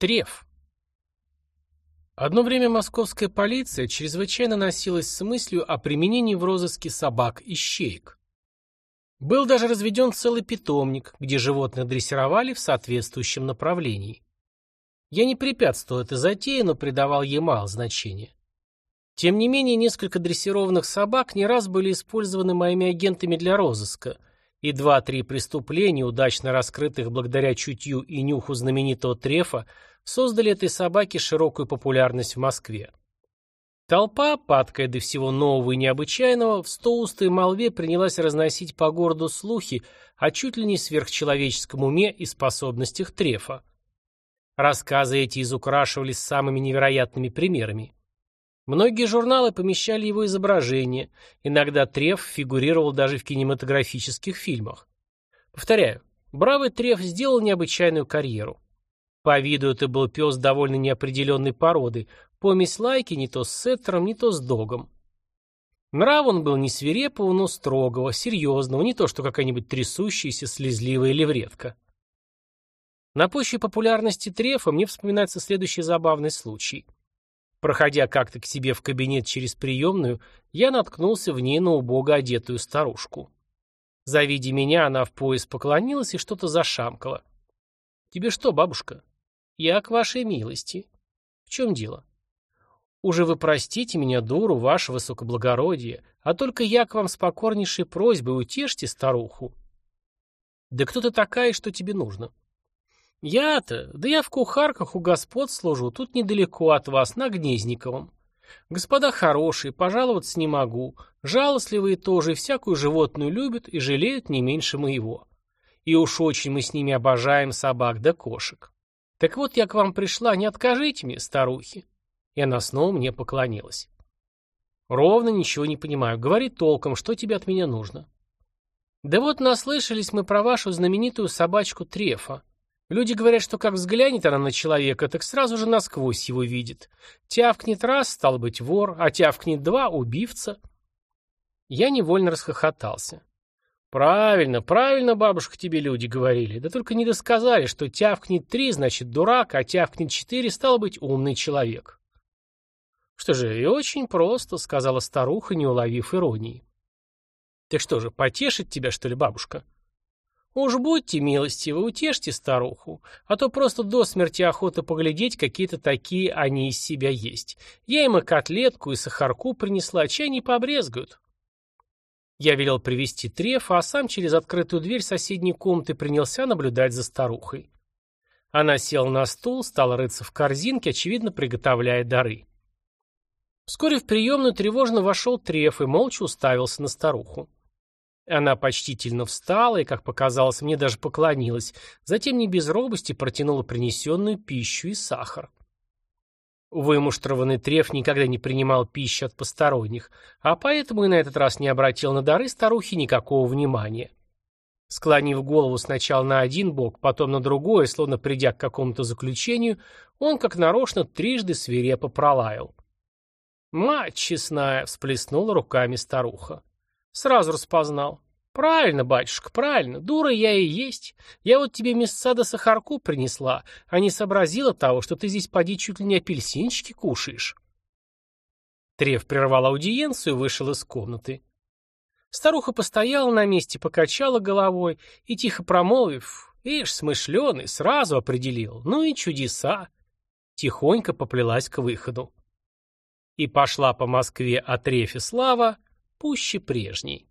Треф. Одно время московская полиция чрезвычайно носилась с мыслью о применении в розыске собак и щеек. Был даже разведен целый питомник, где животных дрессировали в соответствующем направлении. Я не препятствовал этой затее, но придавал ей мало значения. Тем не менее, несколько дрессированных собак не раз были использованы моими агентами для розыска – и два-три преступления, удачно раскрытых благодаря чутью и нюху знаменитого Трефа, создали этой собаке широкую популярность в Москве. Толпа, падкая до всего нового и необычайного, в стоустой молве принялась разносить по городу слухи о чуть ли не сверхчеловеческом уме и способностях Трефа. Рассказы эти изукрашивались самыми невероятными примерами. Многие журналы помещали его изображение, иногда Треф фигурировал даже в кинематографических фильмах. Повторяю, бравый Треф сделал необычайную карьеру. По виду это был пес довольно неопределенной породы, помесь лайки не то с сеттером, не то с догом. Нрав он был не свирепого, но строгого, серьезного, не то что какая-нибудь трясущаяся, слезливая левретка. На почве популярности Трефа мне вспоминается следующий забавный случай – Проходя как-то к себе в кабинет через приемную, я наткнулся в ней на убого одетую старушку. Завидя меня, она в пояс поклонилась и что-то зашамкала. «Тебе что, бабушка?» «Я к вашей милости». «В чем дело?» «Уже вы простите меня, дуру, ваше высокоблагородие, а только я к вам с покорнейшей просьбой утешьте старуху». «Да кто ты такая, что тебе нужно?» «Я-то? Да я в кухарках у господ служу, тут недалеко от вас, на Гнезниковом. Господа хорошие, пожаловаться не могу. Жалостливые тоже, всякую животную любят и жалеют не меньше моего. И уж очень мы с ними обожаем собак да кошек. Так вот я к вам пришла, не откажите мне, старухи». И она снова мне поклонилась. «Ровно ничего не понимаю. Говори толком, что тебе от меня нужно?» «Да вот наслышались мы про вашу знаменитую собачку Трефа. Люди говорят, что как взглянет она на человека, так сразу же насквозь его видит. Тявкнет раз, стал быть, вор, а тявкнет два — убивца. Я невольно расхохотался. Правильно, правильно, бабушка, тебе люди говорили. Да только не досказали, что тявкнет три, значит дурак, а тявкнет четыре, стал быть, умный человек. Что же, и очень просто, сказала старуха, не уловив иронии. Так что же, потешит тебя, что ли, бабушка? — Уж будьте милостивы, утешьте старуху, а то просто до смерти охота поглядеть, какие-то такие они из себя есть. Я им и котлетку, и сахарку принесла, чай не побрезгуют. Я велел привести трефа, а сам через открытую дверь соседней комнаты принялся наблюдать за старухой. Она села на стул, стала рыться в корзинке, очевидно, приготовляя дары. Вскоре в приемную тревожно вошел треф и молча уставился на старуху. Она почтительно встала и, как показалось, мне даже поклонилась, затем не без робости протянула принесенную пищу и сахар. Вымуштрованный треф никогда не принимал пищи от посторонних, а поэтому и на этот раз не обратил на дары старухи никакого внимания. Склонив голову сначала на один бок, потом на другой, словно придя к какому-то заключению, он, как нарочно, трижды свирепо пролаял. «Мать честная!» — всплеснула руками старуха. Сразу распознал. Правильно, батюшка, правильно. Дура я и есть. Я вот тебе мясца сахарку принесла, а не сообразила того, что ты здесь поди чуть ли не апельсинчики кушаешь. Трев прервал аудиенцию и вышел из комнаты. Старуха постояла на месте, покачала головой и, тихо промолвив, «Ишь, смышленый, сразу определил. Ну и чудеса!» Тихонько поплелась к выходу. И пошла по Москве от Рефи слава, пуще прежней.